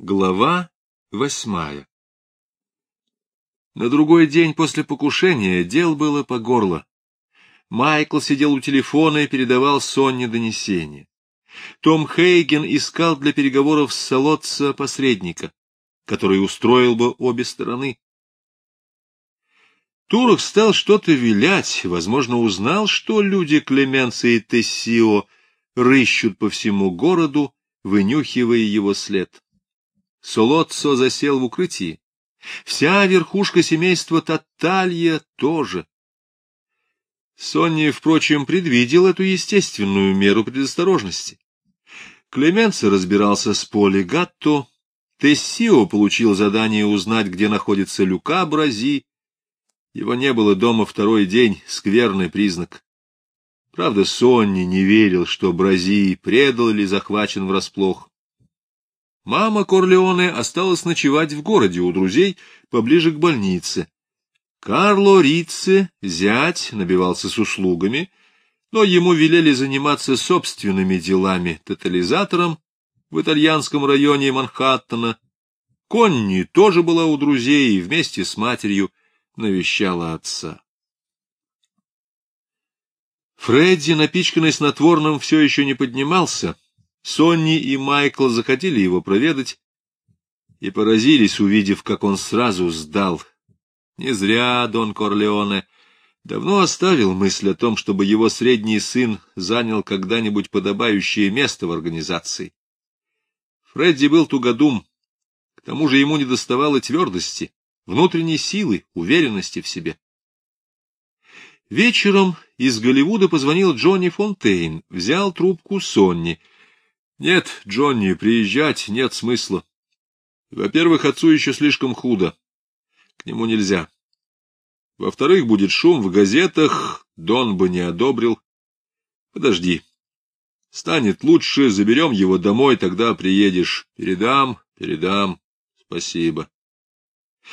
Глава восьмая На другой день после покушения дел было по горло. Майкл сидел у телефона и передавал Сонне донесение. Том Хейген искал для переговоров с Солодца посредника, который устроил бы обе стороны. Турок стал что-то вилять, возможно, узнал, что люди Клеменца и Тессио рыщут по всему городу, вынюхивая его след. Солоццо засел в укрытии. Вся верхушка семейства Таталья тоже. Сонни, впрочем, предвидел эту естественную меру предосторожности. Клеменци разбирался с Поли Гатто, Тессио получил задание узнать, где находится Люка Брази. Его не было дома второй день, скверный признак. Правда, Сонни не верил, что Брази предал или захвачен врасплох. Мама Корлеоне осталась ночевать в городе у друзей поближе к больнице. Карло Рицци, зять, набивался с услугами, но ему велели заниматься собственными делами, тотализатором в итальянском районе Манхэттена. Конни тоже была у друзей и вместе с матерью навещала отца. Фредди, напичканный снотворным, все еще не поднимался — Сонни и Майкл захотели его проведать и поразились, увидев, как он сразу сдал. Не зря Дон Корлеоне давно оставил мысль о том, чтобы его средний сын занял когда-нибудь подобающее место в организации. Фредди был тугодум, к тому же ему недоставало твердости, внутренней силы, уверенности в себе. Вечером из Голливуда позвонил Джонни Фонтейн, взял трубку Сонни — нет, Джонни, приезжать нет смысла. Во-первых, отцу еще слишком худо. К нему нельзя. Во-вторых, будет шум в газетах, Дон бы не одобрил. Подожди. Станет лучше, заберем его домой, тогда приедешь. Передам, передам. Спасибо.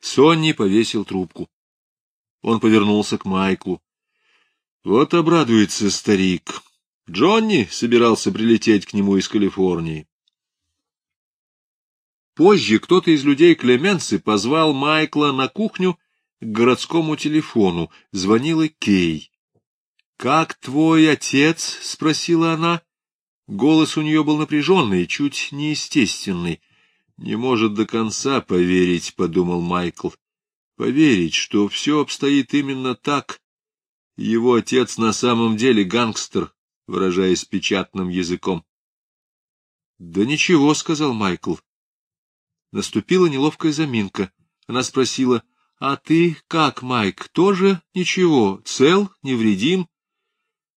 Сонни повесил трубку. Он повернулся к Майклу. Вот обрадуется старик. Джонни собирался прилететь к нему из Калифорнии. Позже кто-то из людей Клеменцы позвал Майкла на кухню к городскому телефону. Звонила Кей. — Как твой отец? — спросила она. Голос у нее был напряженный, чуть неестественный. — Не может до конца поверить, — подумал Майкл. — Поверить, что все обстоит именно так. Его отец на самом деле гангстер, выражаясь печатным языком. — Да ничего, — сказал Майкл. Наступила неловкая заминка. Она спросила, — А ты как, Майк, тоже ничего, цел, невредим?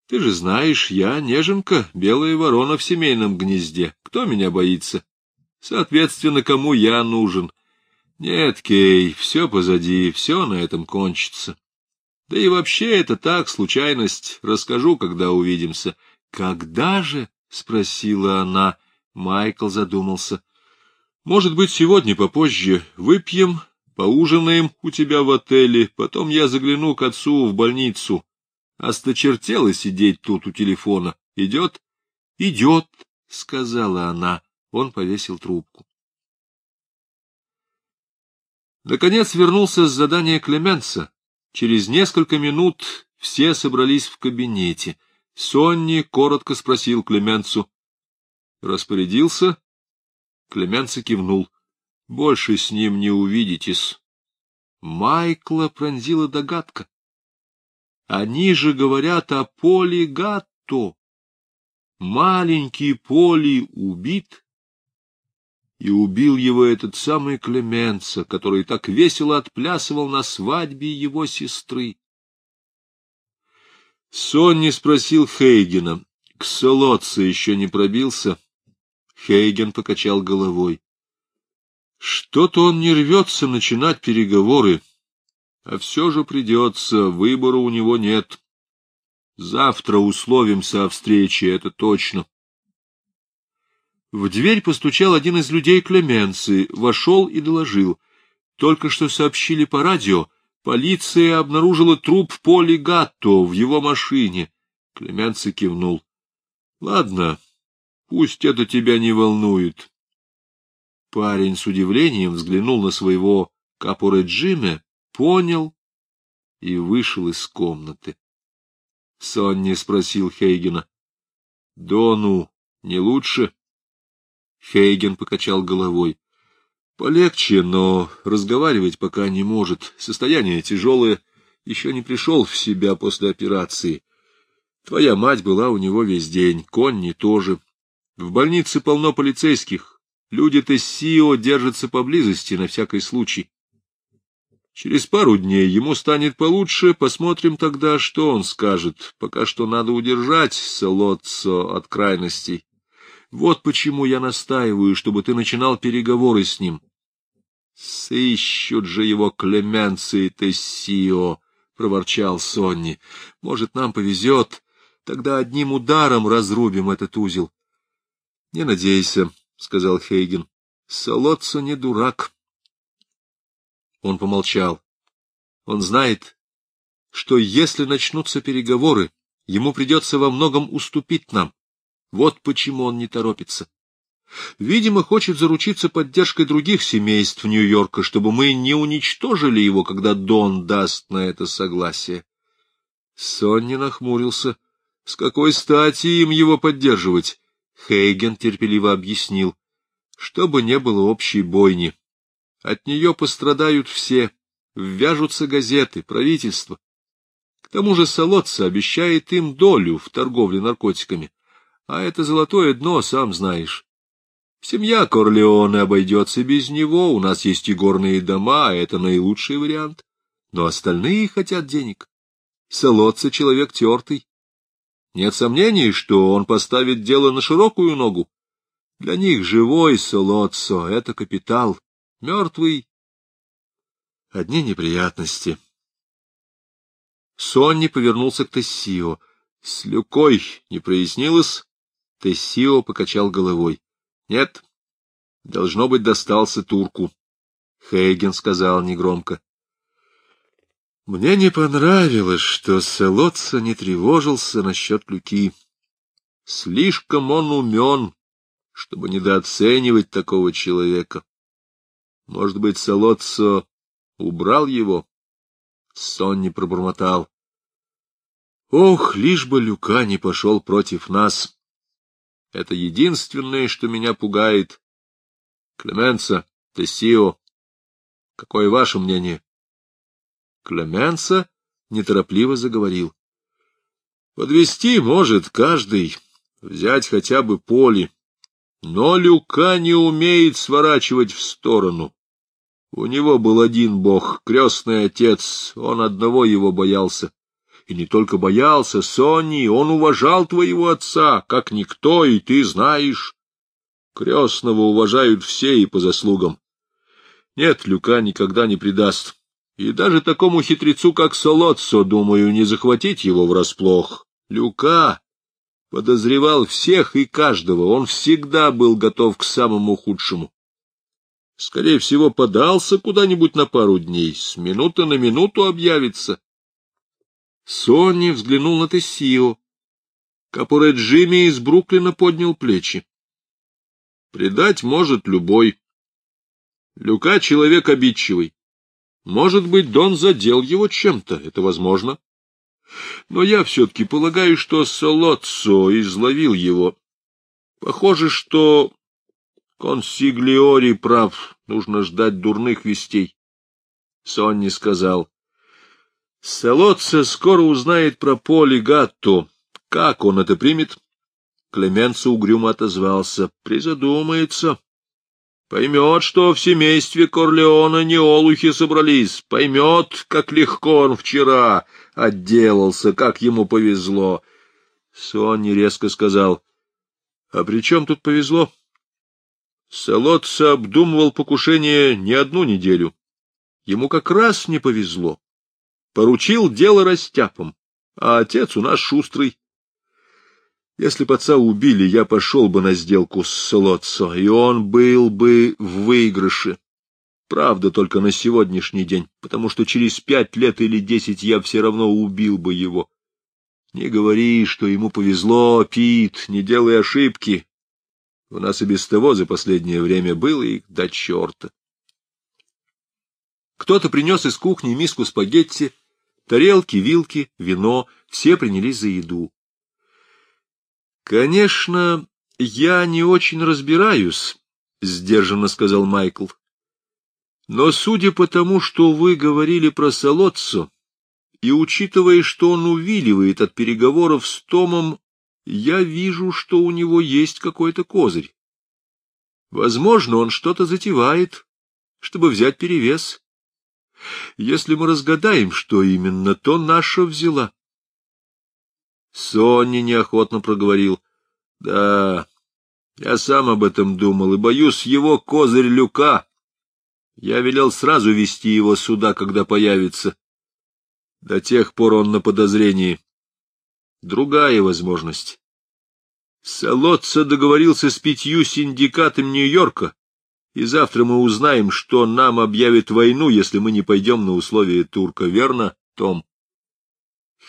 Ты же знаешь, я неженка, белая ворона в семейном гнезде. Кто меня боится? Соответственно, кому я нужен? Нет, Кей, все позади, все на этом кончится. Да и вообще это так, случайность. Расскажу, когда увидимся. — Когда же? — спросила она. Майкл задумался. — Может быть, сегодня попозже. Выпьем, поужинаем у тебя в отеле, потом я загляну к отцу в больницу. Осточертела сидеть тут у телефона. Идет? — Идет, — сказала она. Он повесил трубку. Наконец вернулся с задания Клеменса. Через несколько минут все собрались в кабинете. Сонни коротко спросил Клеменцу. Распорядился? Клеменца кивнул. Больше с ним не увидитесь. Майкла пронзила догадка. Они же говорят о Поле Гатто. Маленький Поли убит, и убил его этот самый Клеменца, который так весело отплясывал на свадьбе его сестры. Сонни спросил Хейгена, к Солоце еще не пробился. Хейген покачал головой. Что-то он не рвется начинать переговоры, а все же придется, выбора у него нет. Завтра условимся о встрече, это точно. В дверь постучал один из людей Клеменции, вошел и доложил. Только что сообщили по радио, полиция обнаружила труп Поли Гатто в его машине. Клеменци кивнул. — Ладно, пусть это тебя не волнует. Парень с удивлением взглянул на своего капуре Джиме, понял и вышел из комнаты. Сонни спросил Хейгена. — Дону не лучше? Хейген покачал головой. — Полегче, но разговаривать пока не может. Состояние тяжелое, еще не пришел в себя после операции. Твоя мать была у него весь день, Конни тоже. В больнице полно полицейских. Люди Тессио держатся поблизости на всякий случай. Через пару дней ему станет получше, посмотрим тогда, что он скажет. Пока что надо удержать Солоццо от крайностей. Вот почему я настаиваю, чтобы ты начинал переговоры с ним. Сыщут же его Клеменци и Тессио, — проворчал Сонни. Может, нам повезет, тогда одним ударом разрубим этот узел. — Не надейся, — сказал Хейген. — Солоццо не дурак. Он помолчал. Он знает, что если начнутся переговоры, ему придется во многом уступить нам. Вот почему он не торопится. Видимо, хочет заручиться поддержкой других семейств Нью-Йорка, чтобы мы не уничтожили его, когда Дон даст на это согласие. Сонни нахмурился. С какой стати им его поддерживать? Хейген терпеливо объяснил. Чтобы не было общей бойни. От нее пострадают все, ввяжутся газеты, правительство. К тому же Солодца обещает им долю в торговле наркотиками. А это золотое дно, сам знаешь. Семья Корлеоне обойдется без него, у нас есть и горные дома, а это наилучший вариант. Но остальные хотят денег. Солодца человек тертый. Нет сомнений, что он поставит дело на широкую ногу. Для них живой Солоццо — это капитал. Мертвый. Одни неприятности. Сонни повернулся к Тессио. С Люкой не прояснилось. Тессио покачал головой. — Нет, должно быть, достался турку. Хейген сказал негромко. — Мне не понравилось, что Селотца не тревожился насчет Люки. Слишком он умен, чтобы недооценивать такого человека. Может быть, Солоццо убрал его? Сонни пробормотал. Ох, лишь бы Люка не пошел против нас. Это единственное, что меня пугает. Клеменса, Тессио, какое ваше мнение? Клеменса неторопливо заговорил. Подвести может каждый, взять хотя бы поле. Но Люка не умеет сворачивать в сторону. У него был один бог, крестный отец, он одного его боялся. И не только боялся, Сонни, он уважал твоего отца, как никто, и ты знаешь. Крестного уважают все и по заслугам. Нет, Люка никогда не предаст. И даже такому хитрецу, как Солоццо, думаю, не захватить его врасплох. Люка подозревал всех и каждого, он всегда был готов к самому худшему скорее всего, подался куда-нибудь на пару дней, с минуты на минуту объявится. Сонни взглянул на Тессио. Капуре Джимми из Бруклина поднял плечи. Предать может любой. Люка — человек обидчивый. Может быть, Дон задел его чем-то, это возможно. Но я все-таки полагаю, что Солоццо изловил его. Похоже, что Консиглиори прав, нужно ждать дурных вестей. Сонни сказал. Селоцца скоро узнает про Поли Гатто. Как он это примет? Клеменцо угрюмо отозвался. Призадумается. Поймет, что в семействе Корлеона не олухи собрались. Поймет, как легко он вчера отделался, как ему повезло. Сонни резко сказал. — А при чем тут повезло? — Солодца обдумывал покушение не одну неделю. Ему как раз не повезло. Поручил дело растяпам, а отец у нас шустрый. Если б отца убили, я пошел бы на сделку с Солодцо, и он был бы в выигрыше. Правда, только на сегодняшний день, потому что через пять лет или десять я все равно убил бы его. Не говори, что ему повезло, Пит, не делай ошибки. У нас и без того за последнее время было их до черта. Кто-то принес из кухни миску спагетти, тарелки, вилки, вино, все принялись за еду. Конечно, я не очень разбираюсь, — сдержанно сказал Майкл. Но судя по тому, что вы говорили про Солоццо, и учитывая, что он увиливает от переговоров с Томом, я вижу, что у него есть какой-то козырь. Возможно, он что-то затевает, чтобы взять перевес. Если мы разгадаем, что именно, то наша взяла. Сонни неохотно проговорил. — Да, я сам об этом думал, и боюсь его козырь люка. Я велел сразу вести его сюда, когда появится. До тех пор он на подозрении. Другая возможность. Солодца договорился с пятью синдикатами Нью-Йорка, и завтра мы узнаем, что нам объявят войну, если мы не пойдем на условия турка, верно, Том?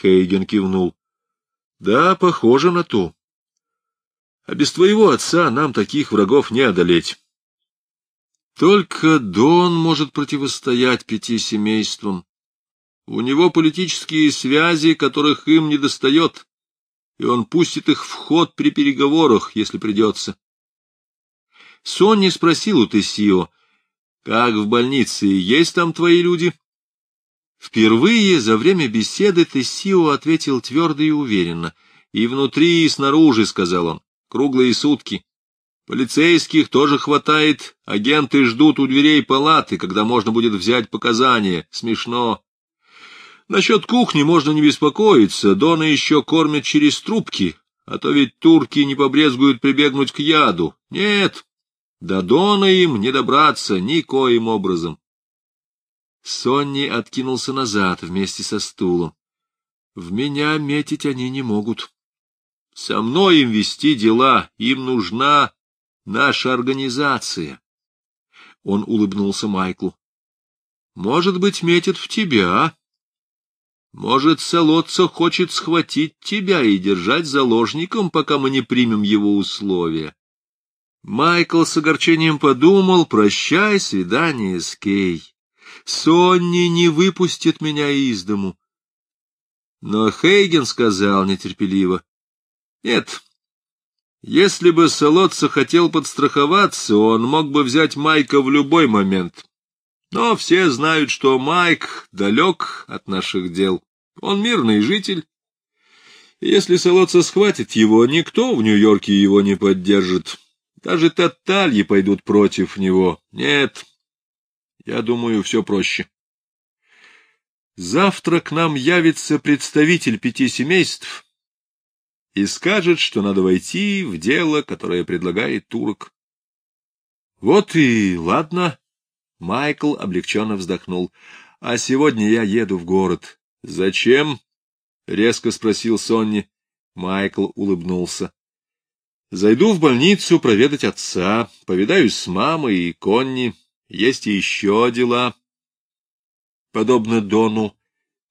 Хейген кивнул. — Да, похоже на то. А без твоего отца нам таких врагов не одолеть. Только Дон может противостоять пяти семействам. У него политические связи, которых им не достает, и он пустит их в ход при переговорах, если придется. Сонни спросил у Тессио, как в больнице, есть там твои люди? Впервые за время беседы Тессио ответил твердо и уверенно. И внутри, и снаружи, — сказал он, — круглые сутки. Полицейских тоже хватает, агенты ждут у дверей палаты, когда можно будет взять показания. Смешно. Насчет кухни можно не беспокоиться, Дона еще кормят через трубки, а то ведь турки не побрезгуют прибегнуть к яду. Нет, до Дона им не добраться никоим образом. Сонни откинулся назад вместе со стулом. В меня метить они не могут. Со мной им вести дела, им нужна наша организация. Он улыбнулся Майклу. Может быть, метят в тебя, может, Солоццо хочет схватить тебя и держать заложником, пока мы не примем его условия. Майкл с огорчением подумал, прощай, свидание с Кей. Сонни не выпустит меня из дому. Но Хейген сказал нетерпеливо, нет, если бы Солоццо хотел подстраховаться, он мог бы взять Майка в любой момент. Но все знают, что Майк далек от наших дел. Он мирный житель. если Солоца схватит его, никто в Нью-Йорке его не поддержит. Даже Таттальи пойдут против него. Нет, я думаю, все проще. Завтра к нам явится представитель пяти семейств и скажет, что надо войти в дело, которое предлагает турок. Вот и ладно. Майкл облегченно вздохнул. — А сегодня я еду в город. — Зачем? — резко спросил Сонни. Майкл улыбнулся. — Зайду в больницу проведать отца, повидаюсь с мамой и Конни. Есть и еще дела. Подобно Дону,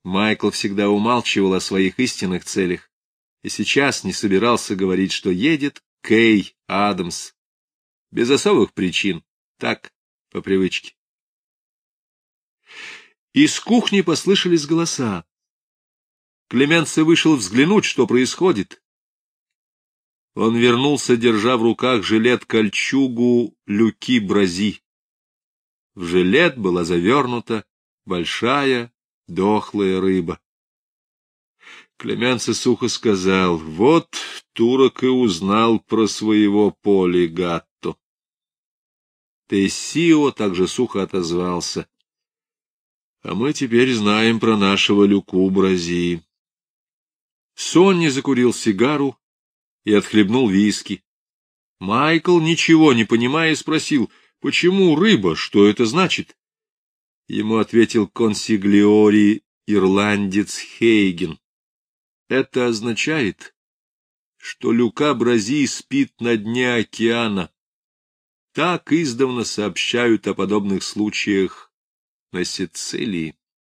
Майкл всегда умалчивал о своих истинных целях и сейчас не собирался говорить, что едет Кей Адамс. Без особых причин, так, по привычке. Из кухни послышались голоса. Клеменце вышел взглянуть, что происходит. Он вернулся, держа в руках жилет-кольчугу люки брази. В жилет была завернута большая дохлая рыба. Клеменце сухо сказал, вот турок и узнал про своего полигатто. Тессио также сухо отозвался. А мы теперь знаем про нашего Люку Брази. Сонни закурил сигару и отхлебнул виски. Майкл, ничего не понимая, спросил, почему рыба, что это значит? Ему ответил консиглиори ирландец Хейген. Это означает, что Люка Брази спит на дне океана. Так издавна сообщают о подобных случаях на Сицилии.